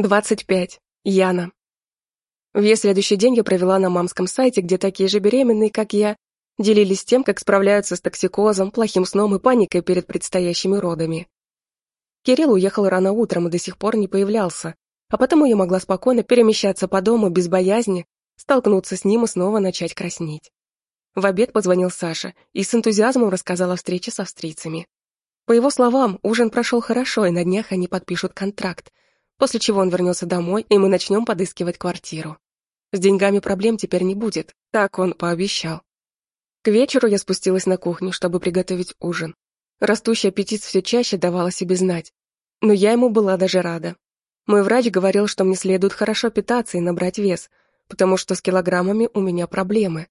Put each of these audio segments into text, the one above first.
25. Яна. Весь следующий день я провела на мамском сайте, где такие же беременные, как я, делились тем, как справляются с токсикозом, плохим сном и паникой перед предстоящими родами. Кирилл уехал рано утром и до сих пор не появлялся, а потому я могла спокойно перемещаться по дому без боязни, столкнуться с ним и снова начать краснеть. В обед позвонил Саша и с энтузиазмом рассказал о встрече с австрийцами. По его словам, ужин прошел хорошо, и на днях они подпишут контракт, после чего он вернется домой, и мы начнем подыскивать квартиру. С деньгами проблем теперь не будет, так он пообещал. К вечеру я спустилась на кухню, чтобы приготовить ужин. Растущий аппетит все чаще давал о себе знать. Но я ему была даже рада. Мой врач говорил, что мне следует хорошо питаться и набрать вес, потому что с килограммами у меня проблемы.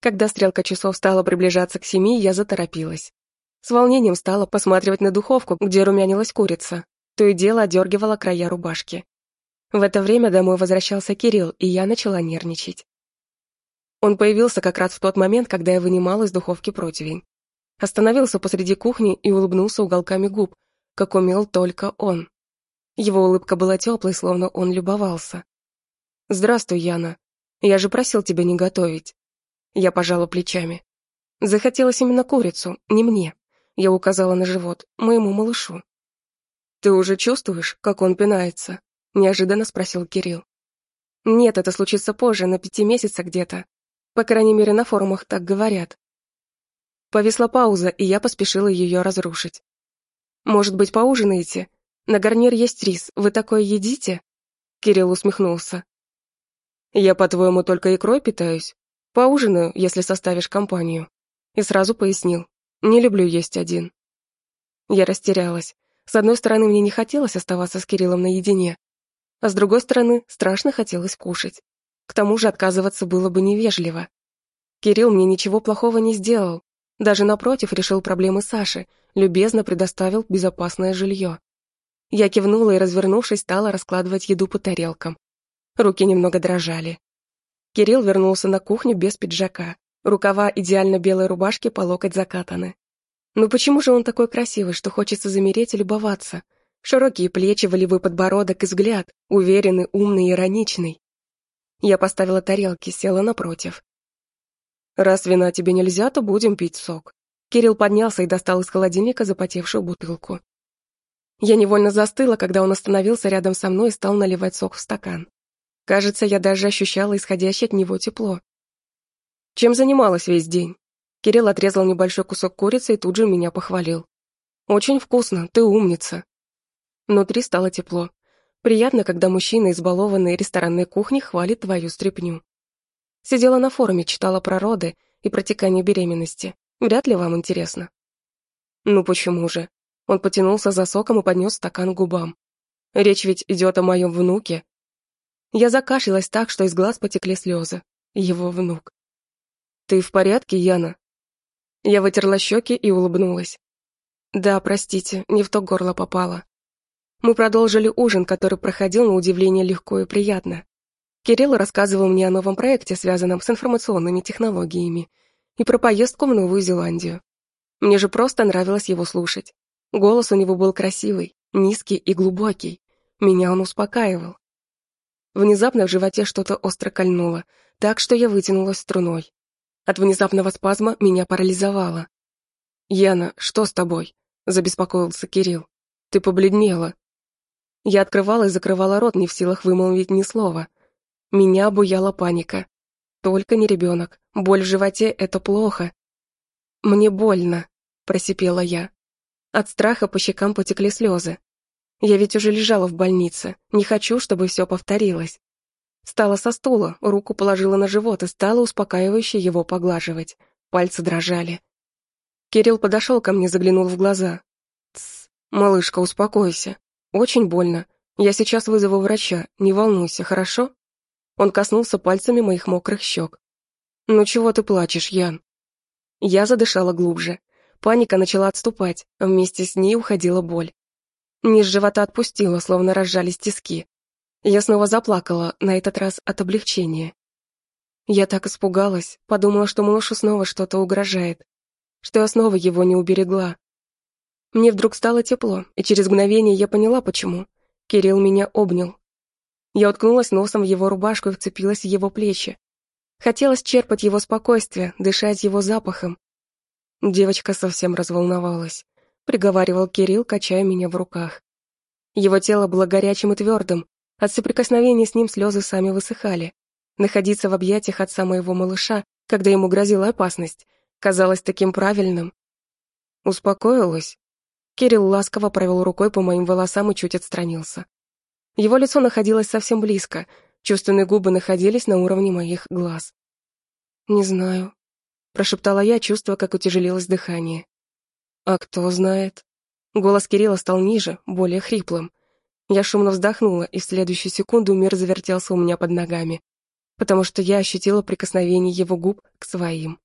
Когда стрелка часов стала приближаться к семи, я заторопилась. С волнением стала посматривать на духовку, где румянилась курица. То и дело одергивала края рубашки. В это время домой возвращался Кирилл, и я начала нервничать. Он появился как раз в тот момент, когда я вынимала из духовки противень. Остановился посреди кухни и улыбнулся уголками губ, как умел только он. Его улыбка была теплой, словно он любовался. «Здравствуй, Яна. Я же просил тебя не готовить». Я пожала плечами. Захотелось именно курицу, не мне. Я указала на живот, моему малышу. «Ты уже чувствуешь, как он пинается?» Неожиданно спросил Кирилл. «Нет, это случится позже, на пяти месяцах где-то. По крайней мере, на форумах так говорят. Повисла пауза, и я поспешила ее разрушить. «Может быть, поужинаете? На гарнир есть рис, вы такое едите?» Кирилл усмехнулся. «Я, по-твоему, только икрой питаюсь? Поужинаю, если составишь компанию». И сразу пояснил. «Не люблю есть один». Я растерялась. С одной стороны, мне не хотелось оставаться с Кириллом наедине, а с другой стороны, страшно хотелось кушать. К тому же отказываться было бы невежливо. Кирилл мне ничего плохого не сделал. Даже напротив решил проблемы Саши, любезно предоставил безопасное жилье. Я кивнула и, развернувшись, стала раскладывать еду по тарелкам. Руки немного дрожали. Кирилл вернулся на кухню без пиджака. Рукава идеально белой рубашки по локоть закатаны. Ну почему же он такой красивый, что хочется замереть и любоваться? Широкие плечи, волевой подбородок и взгляд, уверенный, умный и ироничный. Я поставила тарелки, села напротив. «Раз вина тебе нельзя, то будем пить сок». Кирилл поднялся и достал из холодильника запотевшую бутылку. Я невольно застыла, когда он остановился рядом со мной и стал наливать сок в стакан. Кажется, я даже ощущала исходящее от него тепло. Чем занималась весь день? Кирилл отрезал небольшой кусок курицы и тут же меня похвалил. «Очень вкусно, ты умница». Внутри стало тепло. Приятно, когда мужчина, избалованный ресторанной кухней, хвалит твою стряпню. Сидела на форуме, читала про роды и протекание беременности. Вряд ли вам интересно. Ну почему же? Он потянулся за соком и поднес стакан к губам. Речь ведь идет о моем внуке. Я закашлялась так, что из глаз потекли слезы. Его внук. «Ты в порядке, Яна?» Я вытерла щеки и улыбнулась. «Да, простите, не в то горло попало. Мы продолжили ужин, который проходил на удивление легко и приятно. Кирилл рассказывал мне о новом проекте, связанном с информационными технологиями, и про поездку в Новую Зеландию. Мне же просто нравилось его слушать. Голос у него был красивый, низкий и глубокий. Меня он успокаивал. Внезапно в животе что-то остро кольнуло, так что я вытянулась струной. От внезапного спазма меня парализовало. «Яна, что с тобой?» – забеспокоился Кирилл. «Ты побледнела. Я открывала и закрывала рот, не в силах вымолвить ни слова. Меня обуяла паника. Только не ребенок. Боль в животе — это плохо. «Мне больно», — просипела я. От страха по щекам потекли слезы. Я ведь уже лежала в больнице. Не хочу, чтобы все повторилось. Встала со стула, руку положила на живот и стала успокаивающе его поглаживать. Пальцы дрожали. Кирилл подошел ко мне, заглянул в глаза. «Тсс, малышка, успокойся. «Очень больно. Я сейчас вызову врача. Не волнуйся, хорошо?» Он коснулся пальцами моих мокрых щек. «Ну чего ты плачешь, Ян?» Я задышала глубже. Паника начала отступать, вместе с ней уходила боль. Низ живота отпустила, словно разжались тиски. Я снова заплакала, на этот раз от облегчения. Я так испугалась, подумала, что малышу снова что-то угрожает, что я снова его не уберегла. Мне вдруг стало тепло, и через мгновение я поняла, почему. Кирилл меня обнял. Я уткнулась носом в его рубашку и вцепилась в его плечи. Хотелось черпать его спокойствие, дышать его запахом. Девочка совсем разволновалась, приговаривал Кирилл, качая меня в руках. Его тело было горячим и твердым, от соприкосновения с ним слезы сами высыхали. Находиться в объятиях отца моего малыша, когда ему грозила опасность, казалось таким правильным. Успокоилась. Кирилл ласково провел рукой по моим волосам и чуть отстранился. Его лицо находилось совсем близко, чувственные губы находились на уровне моих глаз. «Не знаю», — прошептала я, чувствуя, как утяжелилось дыхание. «А кто знает?» Голос Кирилла стал ниже, более хриплым. Я шумно вздохнула, и в следующую секунду мир завертелся у меня под ногами, потому что я ощутила прикосновение его губ к своим.